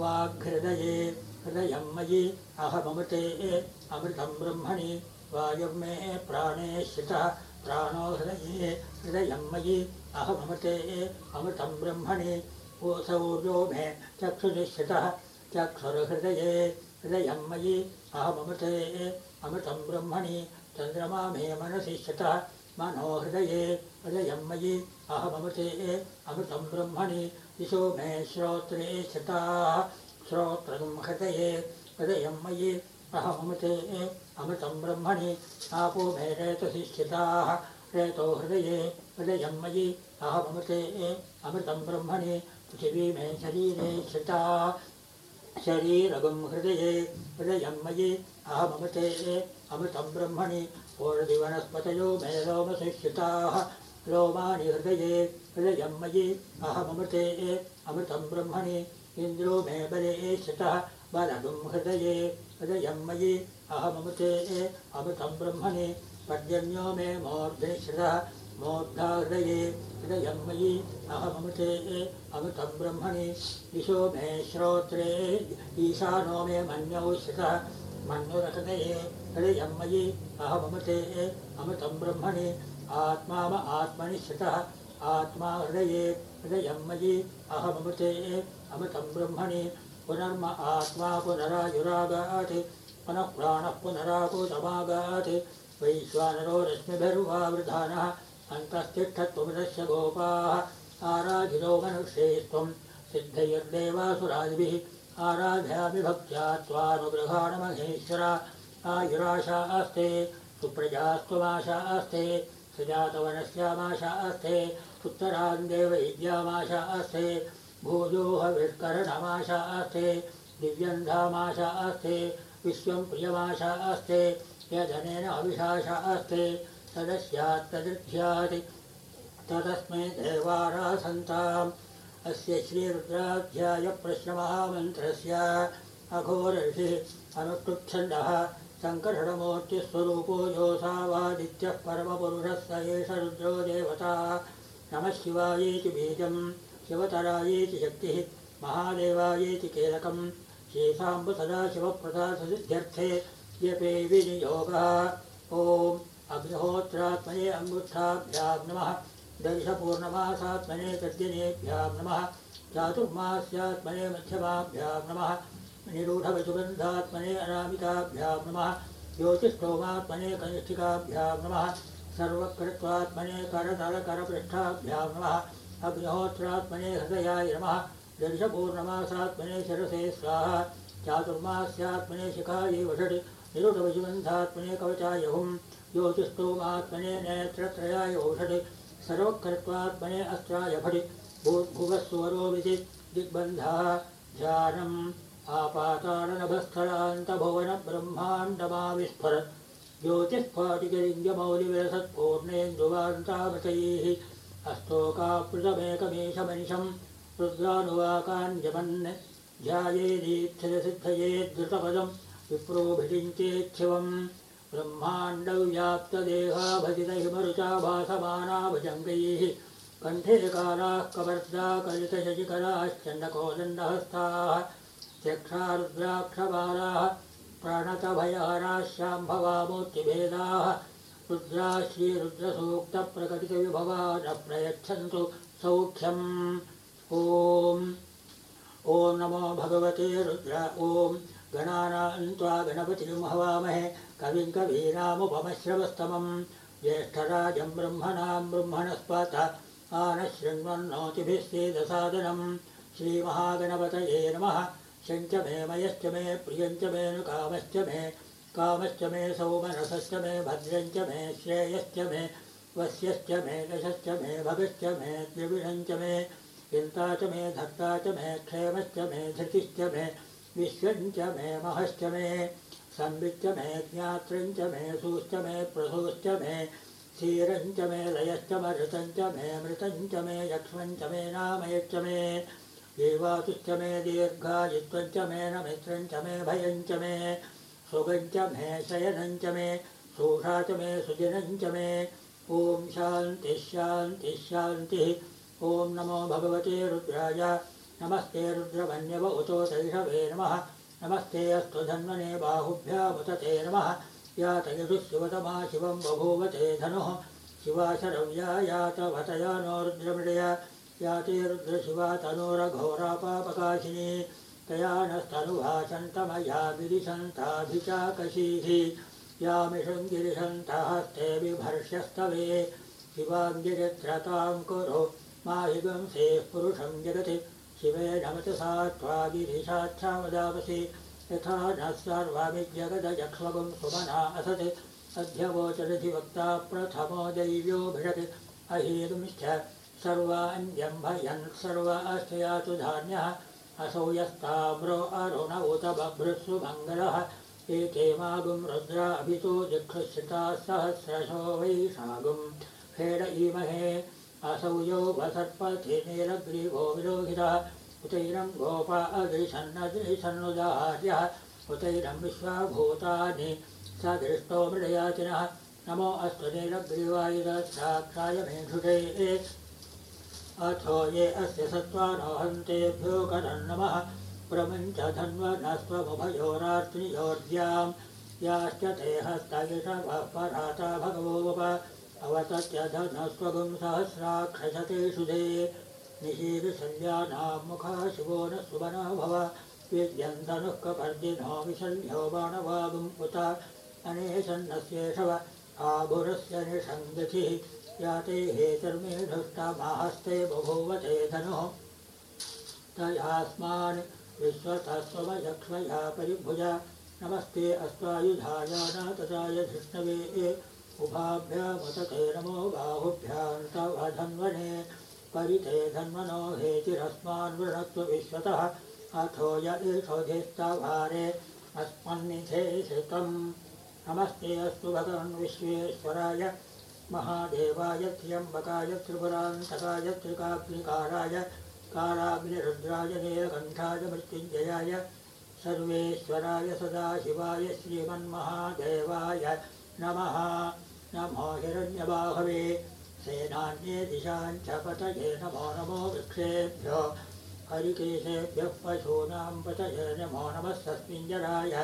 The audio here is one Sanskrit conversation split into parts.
वाग्हृदये हृदयं मयि अहममृते, अमृतं ब्रह्मणि वायुर्मे प्राणे श्रितः प्राणो हृदये, हृदयं मयि अहममृते, अमृतं ब्रह्मणि ओसौर्यो मे चक्षुनिश्रितः चक्षुर्हृदये, हृदयं मयि अहममृते, अमृतं ब्रह्मणि, चन्द्रमा मे मनसि श्रितः मनोहृदये हृदयं मयि अहममृते, अमृतं ब्रह्मणि दिशो मे श्रोत्रे श्रिताः श्रोत्रं हृदये हृदयं मयि अहममृते अमृतं ब्रह्मणि आपो मे रेतसि स्थिताः रेतो हृदये हृदयं मयि अहममृते अमृतं ब्रह्मणि पृथिवी मे शरीरे श्रिता शरीरगं हृदये हृदयं मयि अहममृते अमृतं ब्रह्मणि पूर्णदिवनस्पतयो मे लोमसि श्रिताः लोमानि हृदये हृदयं मयि अहममृते अमृतं ब्रह्मणि इन्द्रो मे बले श्रितः बलगं हृदये। हृदयं मयि अहममृते अमृतं ब्रह्मणि पर्जन्यो मे मूर्धा हृदये हृदयं। मयि अहममृते अमृतं ब्रह्मणि दिशो मे श्रोत्रे ईशानो मे मन्यौ श्रितः मन्युरहृदये। हृदयं मयि अहममृते अमृतं ब्रह्मणि आत्मा आत्मनि श्रितः आत्मा हृदये हृदयं मयि अहममृते अमृतं ब्रह्मणि पुनर्म आत्मा पुनरायुरागात् पुनः प्राणः पुनरापूतमागात् वैश्वानरो रश्मिभिर्वावृधानः अन्तस्तिष्ठत्वमृतस्य गोपाः आराधितो मनुष्ये त्वं। सिद्धैर्देवासुरादिभिः आराध्यामि भक्त्या त्वानुगृहाणमहेश्वरा आयुराशा अस्ते सुप्रजास्त्वमाशा अस्ते सुजातवनस्यामाशा अस्ते उत्तरान् देवैद्यामाशा अस्ते भूजोहविष्करणमाशा अस्ते दिव्यन्धामाशा अस्ते विश्वं प्रियमाशा अस्ते यदनेन अविशाशा अस्ते तदस्यात् तदृध्यात् तदस्मै देवारासन्ताम्। अस्य श्रीरुद्राध्यायप्रश्नमहामन्त्रस्य अघोरषिः अनुष्टुच्छन्दः सङ्कर्षणमूर्तिस्वरूपो योऽसावादित्यः परमपुरुषः स एष रुद्रो देवता। नमः शिवायेति बीजं शिवतरायेति शक्तिः महादेवायेति केलकं शेषाम्ब सदाशिवप्रसादसिद्ध्यर्थे जपे विनियोगः। ॐ अग्निहोत्रात्मने अङ्गुष्ठाभ्यां नमः। दर्शपूर्णमासात्मने तद्दिनेभ्यां नमः। चातुर्मास्यात्मने मध्यमाभ्यां नमः निरूढवसुगन्धात्मने अनामिकाभ्यां नमः। ज्योतिष्ठोमात्मने कनिष्ठिकाभ्यां नमः। सर्वकृत्वात्मने करतलकरपृष्ठाभ्यां नमः। अग्निहोत्रात्मने हृदयाय नमः। दर्शपूर्णमासात्मने शिरसे स्वाहा। चातुर्मास्यात्मने शिखायै वषट्। निरुढवसुगन्धात्मने कवचाय हुं। ज्योतिष्ठोमात्मने नेत्रत्रयाय औषधि सर्वकृत्वात्मने अस्त्राय फटि। भूर्भुवस्वरोमिति दिग्बन्धः। ध्यानम् आपाताडनभस्थलान्तभुवनब्रह्माण्डमाविस्फरत् ज्योतिःस्फाटिकलिङ्गमौलिविलसत्पूर्णेन्दुवान्तामृतैः अस्तोकापृतमेकमेशमनिशं रुद्रानुवाकाञ्जमन् ध्यायेदीक्षितसिद्धयेद्धृतपदं विप्रोभिषिञ्चेच्छिवम् ब्रह्माण्डव्याप्तदेहाभजितहिमरुचा भासमाना भुजङ्गैः कण्ठे कालाः कवर्दा कलितशशिकलाश्चण्डकोदण्डहस्ताः चक्षारुद्राक्षबालाः प्रणतभयहराः शाम्भवामूर्तिभेदाः रुद्रा प्रयच्छन्तु सौख्यम्। ॐ ॐ नमो भगवते रुद्र ॐ गणानान्त्वा गणपतिं हवामहे कविं कवीनामुपमश्रवस्तमं ज्येष्ठराजं ब्रह्मणां ब्रह्मणस्पत आनशृण्वन्नोतिभिः सेदसादनं श्रीमहागणपतये नमः शञ्च मे मयश्च मे प्रियञ्च मे नु कामश्च मे कामश्च मे सौमनसश्च मे, भद्रञ्च मे श्रेयश्च मे, वस्यश्च मे यशश्च मे, भगश्च मे द्रविणञ्च मे, चिन्ता च मे, धर्ता च मे, क्षेमश्च मे, धृतिश्च मे, विश्वञ्च मे, महश्च मे, संविच्च मे ज्ञात्रञ्च मे, सूश्च मे, प्रसूश्च मे, क्षीरञ्च मे, लयश्च मृतञ्च मे मृतञ्च मे, यक्ष्मञ्च मे नामयश्च मे। देवातुश्च मे दीर्घायुत्वञ्च मे न मित्रञ्च मे भयञ्च मे सुगञ्च मे शयनञ्च मे शोषा च मे सुजनञ्च मे ॐ शान्तिः शान्तिः शान्तिः ॐ नमो भगवते रुद्राय नमस्ते रुद्रमन्यव उतो तैषवे नमः नमस्ते अस्तु धन्वने बाहुभ्यामुत ते नमः यात यदुशिवतमा शिवं बभूव ते धनुः शिवा शरव्या यातवतया नो रुद्रमृडया याते रुद्रशिवा तनोरघोरापापकाशिनी तया नस्तनुभाषन्तमया गिरिशन्ताभिचाकशीः यामिषङ्गिरिशन्तः ते बिभर्ष्यस्तवे शिवाङ्गिरित्रतां कुरु माहिगंसेः पुरुषं जगति शिवे नमतसा त्वागिरिशाच्छावदावसि यथा नः सर्वामिजगदजक्ष्मगुं सुमना असत् अध्यवोचरधिवक्ता प्रथमो दैव्यो भिषति अहेतुमिश्च सर्वाञ्जम्भयन् सर्वाश्च यातु धान्यः असौ यस्ताम्रो अरुण उत बभ्रुसु मङ्गलः। एते मागुं रुद्राभितो जिक्षुश्रिता सहस्रशो वैशागुं खेड इमहे असौ यो वसर्पथे नीलग्रीवो विलोहितः उतैरं गोपा अदृशन्नदृशन्नुदाहार्यः उतैरं विश्वाभूतानि स दृष्टो मृडयातिनः। नमो अस्तु नीलग्रीवाय साक्षाय मेषुषे अथो ये अस्य सत्त्वानोहन्तेभ्यो करन्नमः प्रमुञ्च धन्वनस्त्वमुभयोरार्त्रियोर्ज्यां याश्च ते हस्तयिषवः पराता भगवो वप। अवतत्य धनस्त्वगुं सहस्राक्षसतेषु दे। निशीर्शल्यानां मुखा शिवो न सुवनो भव। विद्यन्तनुः कपर्दिनो विशल्यो बाणवागुम् उत। अनेशन्नस्येषव आभुरस्य निषङ्गतिः याते हेतर्मेधुष्टमाहस्ते बभूव ते धनुः। तयास्मान् विश्वतस्वमयक्ष्मया परिभुज नमस्ते अस्त्वायुधायानातताय धृष्णवे उभाभ्यामुतते नमो बाहुभ्यान्तवधन्वने परिते धन्वनो हेतिरस्मान् वृणत्व विश्वतः। अथो य श्रितम् नमस्ते अस्तु भगवन् विश्वेश्वराय महादेवाय त्र्यम्बकाय त्रिपुरान्तकाय त्रिकाग्निकाराय कालाग्निरुद्राय नीलकण्ठाय मृत्युञ्जयाय सर्वेश्वराय सदाशिवाय श्रीमन्महादेवाय नमः। नमो हिरण्यबाहवे, सेनान्ये दिशाञ्च पतये नमो नमो वृक्षेभ्यो। हरिकेशेभ्यः पशूनां पतये नमो नमः सस्मिञ्जराय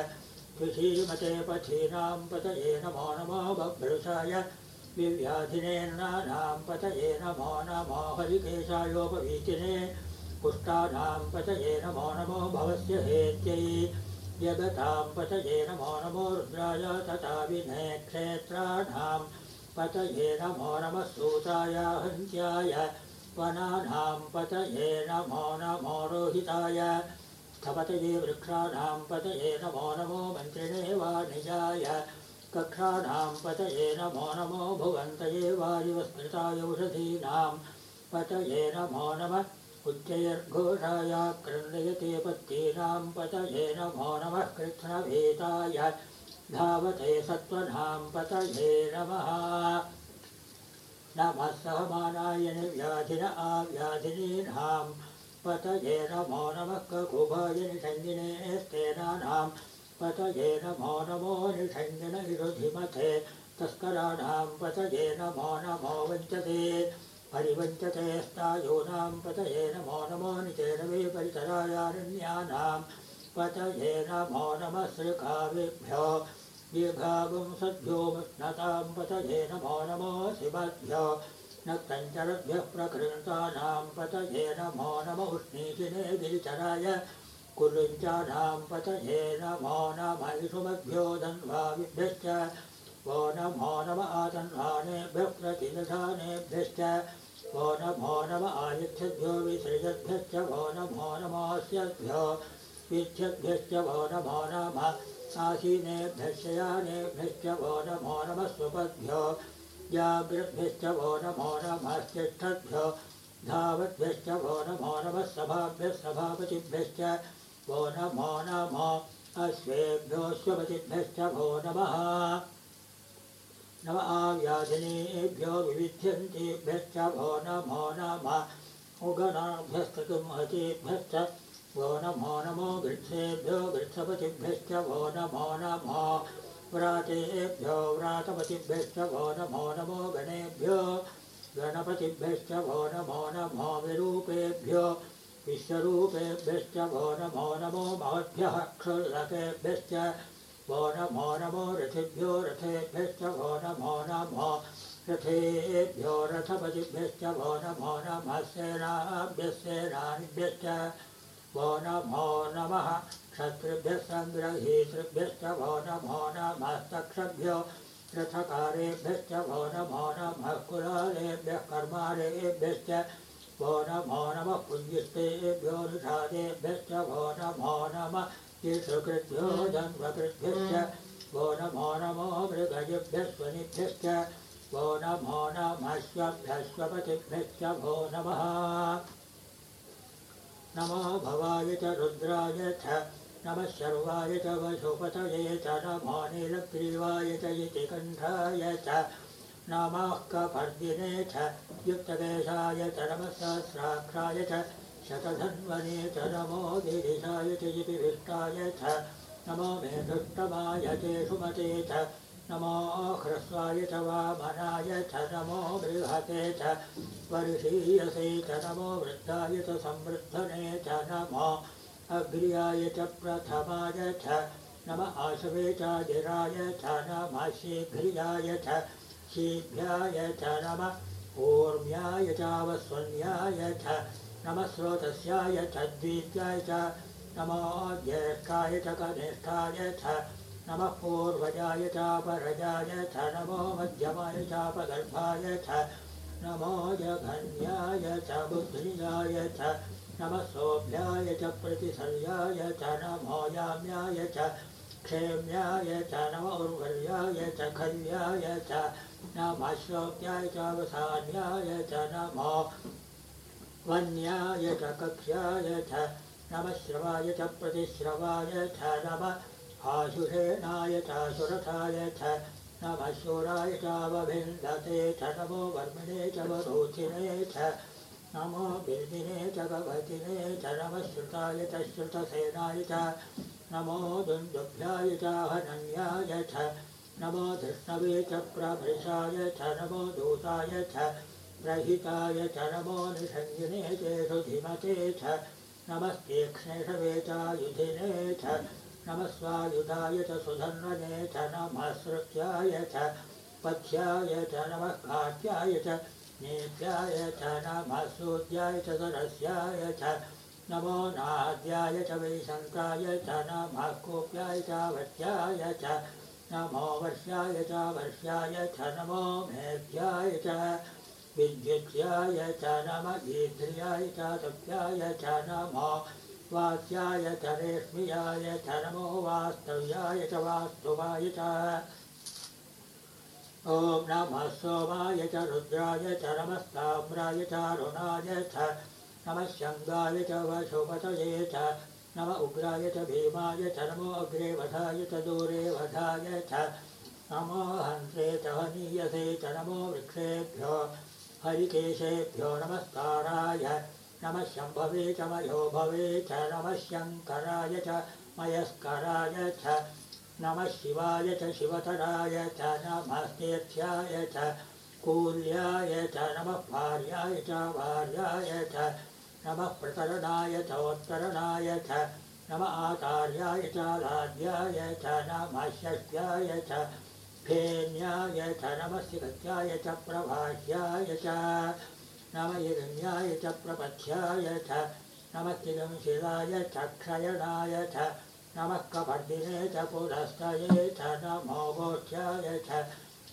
कृषीमते पथीनां पतये नमो नमो बभ्रुषाय। विव्याधिनेन्नानां पतये नमो नमो हरिकेशायोपवीतिने पुष्टानां पतये नमो नमो भवस्य हेत्यै जगतां पतये नमो नमो रुद्राय तथा विने क्षेत्राणां पतये नमो नमः सूताय हन्त्याय वनानां पतये नमो नमो रोहिताय स्थपतये वृक्षाणां पतये नमो नमो मन्त्रिणे वाणिजाय कक्षाणां पतये नमो नमो भुवन्तये वायुवस्मृताय औषधीनां पतये नमो नमः उच्चैर्घोषाय क्रन्दयते पत्तीनां नमो कृत्स्नभेदाय धावते सत्त्वनां पतये नमः। नमः सहमानाय निर्व्याधिन आव्याधिनीनां पतये नमो नमः ककुभाय निषङ्गिने स्तेनानां पतये नमो नमो निषङ्गिन विरुधिमथे तस्कराणां पतये नमो नमो वञ्चते परिवञ्चते स्तायूनां पतये नमो नमो निचेरवे परिसरायारण्यानां पतये नमो नमः श्रीकाव्येभ्यो दीर्घागुंसद्भ्यो मुष्णतां पतये नमो नमो शिवभ्यो नक्तञ्चरभ्यः प्रकृतानां पतये नमो नम उष्णीकिने गिरिचराय नमो नम इषुमभ्यो धन्वाविभ्यश्च वो नमो नम आतन्वानेभ्यः प्रतिदधानेभ्यश्च नमो नम आयच्छद्भ्यो विसृजद्भ्यश्च। वो नमो नमोऽस्यभ्यो वीथ्यभ्यश्च वो नमो नम आसीनेभ्यश्च यानेभ्यश्च। वो नमो नमस्तिष्ठद्भ्यो धावद्भ्यश्च। वो नमो नमः सभाभ्यः सभापतिभ्यश्च वो नमो नमो अश्वेभ्योऽश्वपतिभ्यश्च वो नमः। नम आव्याधिनेभ्यो विविध्यन्तेभ्यश्च वो नमो नमः। उगणाभ्यस्तुमहतेभ्यश्च वो नमो नमो। गृत्सेभ्यो गृत्सपतिभ्यश्च वो नमो नमो। व्रातेभ्यो व्रातपतिभ्यश्च वो नमो नमो। गणेभ्यो गणपतिभ्यश्च वो नमो नमो। विरूपेभ्यो विश्वरूपेभ्यश्च भो नमो नमो महद्भ्यः क्षुल्लकेभ्यश्च भो नमो नमो रथिभ्यो रथेभ्यश्च भो नमो नमो रथेभ्यो रथपतिभ्यश्च भो नमो नमः सेनाभ्यः भो नमो नमः क्षत्रिभ्यः सङ्ग्रहीतृभ्यश्च भो नमो नमस्तक्षभ्यो रथकारेभ्यश्च भो नमो नमः कुलालेभ्यः कर्मारेभ्यश्च भो नमो नमः पुण्यस्तेभ्यो निषादेभ्यश्च भो नमो नमः ईशकृभ्यो जन्मकृभ्यश्च भो नमो नमो मृगजेभ्यः स्वनिभ्यश्च भो नमो नमश्वभ्यश्वपतिभ्यश्च भो नमः नमो भवाय च रुद्राय च नमः शर्वाय च वशुपतये च नमो नीलग्रीवाय च इति कण्ठाय च नमः कपर्दिने च युक्तकेशाय च नमः सहस्राक्षाय च शतधन्वने च नमो गिरिशाय च इति विष्टाय च नमो मे दुष्टमाय चे सुमते च नमो ह्रस्वाय च वामनाय च नमो बृहते च वर्षीयसे च नमो वृद्धाय च संवृद्धने च नमो अग्र्याय च प्रथमाय च नम आशवे च गिराय च नमः शीघ्र्याय च शीघ्राय च नम ऊर्म्याय चावस्वन्याय च नमः स्रोतस्याय च द्वित्याय च नमो ज्येष्ठाय च कनिष्ठाय च नमः पूर्वजाय चापरजाय च नमो मध्यमाय चापगर्भाय च नमो जघन्याय च बुद्धिजाय च नमः सोभ्याय च प्रतिसर्याय च नमो याम्याय च क्षेम्याय च नमो उर्वर्याय च खल्याय च नमः श्रोत्याय चावसान्याय च नमो वन्याय च कक्ष्याय च नमः श्रवाय च प्रतिश्रवाय च नमः आशुषेणाय चाशुरथाय च नमः शूराय चावभिन्दते च नमो वर्मिणे च वरोचिने च नमो बिर्दिने च गवतिने च नमः श्रुताय च श्रुतसेनाय च नमो दुन्दुभ्याय च हनन्याय च नमो धृष्णवे च प्रभृशाय च नमो दूताय च प्रहिताय च नमो निषञ्जने चेषु धीमते च नमस्तीक्ष्णेषवे च युधिने च नमः स्वायुधाय च सुधन्वने च नमः सृत्याय च पथ्याय च नमः काट्याय च नेभ्याय च नमः सूर्याय च सरस्याय च नमो नाद्याय च वैशङ्काय च नमः कोप्याय च वट्याय च नमो वर्ष्याय च वर्ष्याय च नमो मेघ्याय च विद्युत्याय च नम गीध्र्याय च तप्याय च नमो रेष्म्याय च नमो वास्तव्याय च वास्तुवाय च ॐ नमः सोमाय च रुद्राय च नमस्ताम्राय च रुणाय च नमः शङ्गाय च वशुपतये च नम उग्राय च भीमाय च नमो अग्रे वधाय च दूरे वधाय च नमो हन्त्रे च हनीयसे च नमो वृक्षेभ्यो हरिकेशेभ्यो नमस्काराय नमः शम्भवे च मयो भवे च नमः शङ्कराय च मयस्कराय च नमः शिवाय च शिवतराय च नमस्तेथ्याय च कूल्याय च नमः भार्याय च भार्याय च नमः प्रतरणाय चोत्तरणाय च, नम आचार्याय च लाद्याय च, नमः षष्ट्याय च, फेन्याय च, नमः शिगत्याय च प्रभाष्याय च, नम यज्ञाय च, प्रपथ्याय च नमस्तिगं शिलाय च, क्षयणाय च, नमः कपर्दिने च पुरस्तये च, नमो गोष्ठ्याय च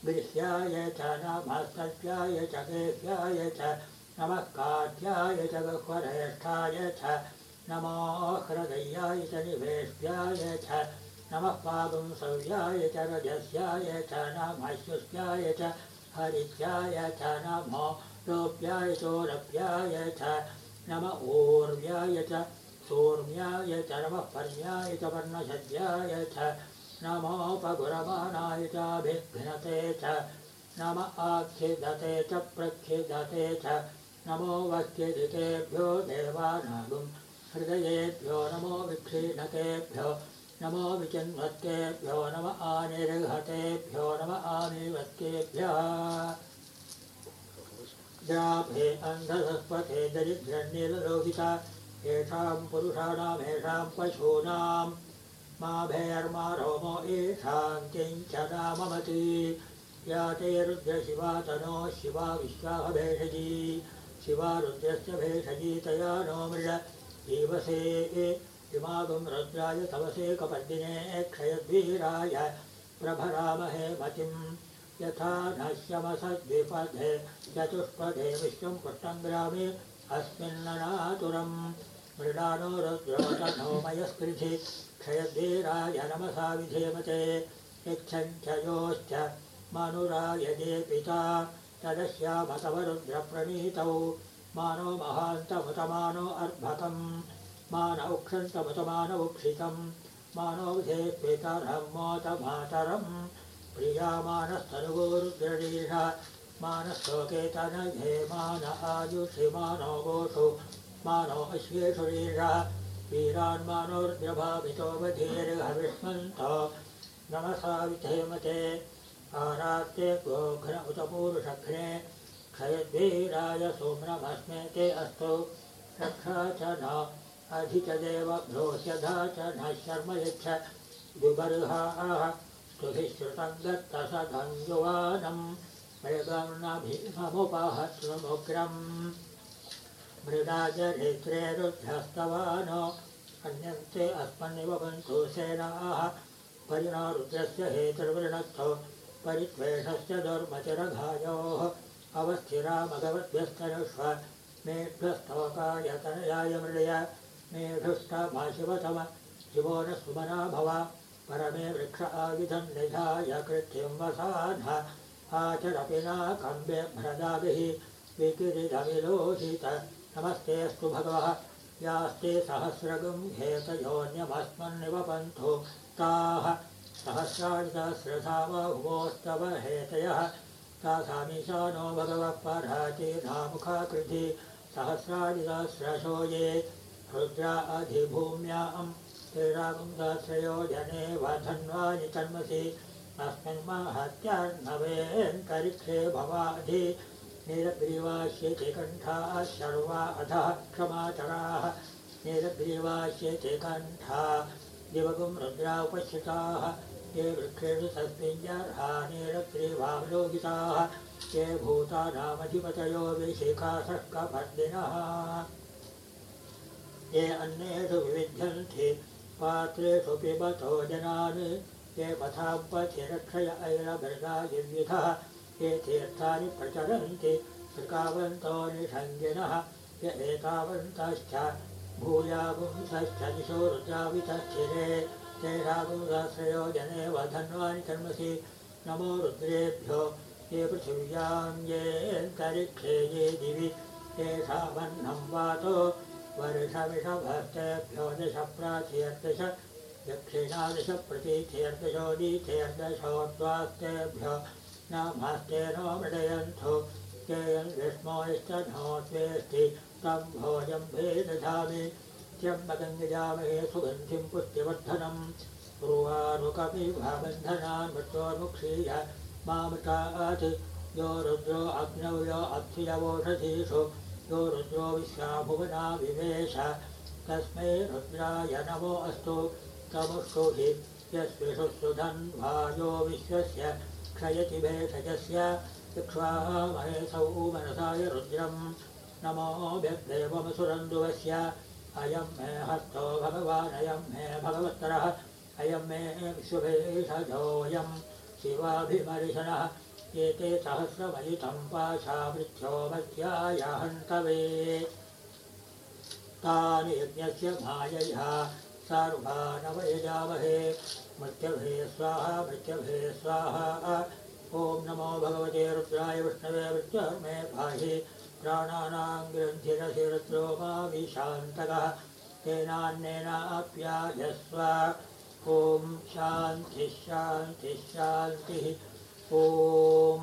गृह्याय च नमस्तव्याय च गेभ्याय च नमः काठ्याय च गह्वरेष्ठाय च नमो च निवेष्ट्याय च नमः च रजस्याय च नमः च हरित्याय च नमो लोप्याय चोरप्याय च नम ऊर्व्याय च सोर्म्याय च नमः पर्याय च वर्णशद्याय च नमोपगुरमाणाय चाभिघ्नते च नम आख्यदते च प्रख्यदते च नमो वक्यदितेभ्यो देवानागुं हृदयेभ्यो नमो विक्षीणकेभ्यो नमो विचिन्वत्केभ्यो नम आनिर्हतेभ्यो नम आनिवत्केभ्यः जाभे अन्धसस्पथे दरिद्रन्निर्लोहिता येषां पुरुषाणामेषां पशूनां मा भेर्मा रोमो येषां किञ्च नाममति। या ते रुद्रशिवा तनो शिवा विश्वाभेषजी शिवा रुद्रस्य भेषजी तया नो मृड जीवसे इमागुं रुद्राय तवसे कपर्दिने क्षयद्वीराय प्रभरामहे मतिं। यथा नश्यमसद्विपदे चतुष्पदे विश्वं पुष्टङ्ग्रामे अस्मिन्ननातुरं। मृडानो रुद्रो मयस्कृधि क्षयद्वीराय नमसा विधेमते। यच्छञ्चयोश्च मनुरायजे पिता तदस्यामतवरुद्रप्रणीतौ मानो महान्तमुतमानो अर्भकम् मान उक्षन्तमुतमानवुक्षितं मानो विधे पितरं मोतमातरं प्रियामानस्तनुगोरुद्ररीष मानस्तोकेतनघे मान आयुषि मानो गोषु मानो अश्वेषु रीष वीरान्मानोर्द्रभावितो वधीर्हविष्मन्त। नमसा विधेमते आरात्ये गोघ्न उत पूरुषघ्ने क्षयद्वीराय सोम्नमस्मे ते अस्तु रक्षा च न अधि च देवभ्योऽस्यधा च न शर्म यच्छ विबर्हाः स्तुभिः श्रुतं दत्तसधं युवानं मृगं न भीममुपह श्रुमुग्रम् मृदा चरित्रे रुद्ध्यस्तवान अन्यन्ते अस्मन्निव बन्धु सेनाः। परिणा रुद्रस्य हेतुर्वृणस्थो परित्वेषस्य दुर्मचरघायोः अवस्थिरामगवद्भ्यस्तनुष्व मेढ्यस्तवकायतनयाय मृडय मेढुष्टमाशिवतम शिवो न सुमना भव परमे वृक्ष आयुधं निधाय कृत्यं वसाध नाकम्बे भ्रदाभिः विकिरिदविलोहित नमस्तेऽस्तु भगवः यास्ते सहस्रगं हेतयोन्यमस्मन्निव पन्थो ताः सहस्राणिसहस्रधामहुमोस्तव हेतयः तासामीशानो भगवः पराचेनामुखाकृति सहस्राणिसहस्रशो ये रुद्रा अधिभूम्यां श्रीरामं सहस्रयो जने वधन्वानि तन्मसि अस्मिन् महत्यार्णवेऽन्तरिक्षे भवाधि। नीलग्रीवास्येते कण्ठाः शर्वा अधः क्षमाचराः। नीलग्रीवास्येते कण्ठा दिवगुं रुद्रा उपस्थिताः ये वृक्षेषु तस्मिञ्जर्हा नीलग्रीवावलोकिताः ये भूतानामधिपतयो विशिखासः कपर्दिनः ये अन्येषु विविध्यन्ति पात्रेषु पिबतो जनान् ये पथाम्पथिरक्षय ऐरभृगा युविधः ये तीर्थानि प्रचरन्ति त्रिकावन्तो निषङ्गिनः य एतावन्तश्च भूयागुंसश्च दिशो रुद्रावितस्थिरे तेषागुंसहस्रयो जने वधन्वानि कर्मसि नमो रुद्रेभ्यो ये पृथिव्यां येऽन्तरिक्षे ये दिवि येषामन्नं वातो वर्षमिषभस्तेभ्यो दश प्राचीर्दश दक्षिणादश प्रतीचेर्दशोदीचेर्दशोद्वास्तेभ्यो नामास्ते नो मृडयन्थो तेयं विष्मोश्च नो त्वेष्टि तं भोजं भेदधामि त्यम्बगङ्गजामहे सुगन्धिं पुष्टिवर्धनं। पूर्वारुकपि भाबन्धनान् मृत्योर्मुक्षीय मामृतात्। यो रुद्रो अग्नौ यो अक्षियवोषधीषु यो रुद्रो विश्वाभुवना विवेश। तस्मै रुद्राय नमो अस्तु। तमुष्टुहि यस्विषु सुधन्वायो विश्वस्य। क्षयति भेषजस्य। इक्ष्वामहेसौ मनसाय रुद्रं नमो व्यग्देवमसुरन्दुवस्य अयं मे हस्तो भगवानयं मे भगवत्तरः अयं मे विश्वभेषजोऽयं शिवाभिमर्शनः। एते सहस्रमयितं पाशामृत्यो मध्याय हन्तवे तानि यज्ञस्य मायया सर्वानवयजामहे मृत्यभे स्वाहा मृत्यभे स्वाहा। ॐ नमो भगवते रुद्राय विष्णवे मृत्युर्मे पाहि प्राणानां ग्रन्थिरसि रुद्रो मा विशान्तकः तेनान्नेनाप्यायस्व ॐ शान्तिः। ॐ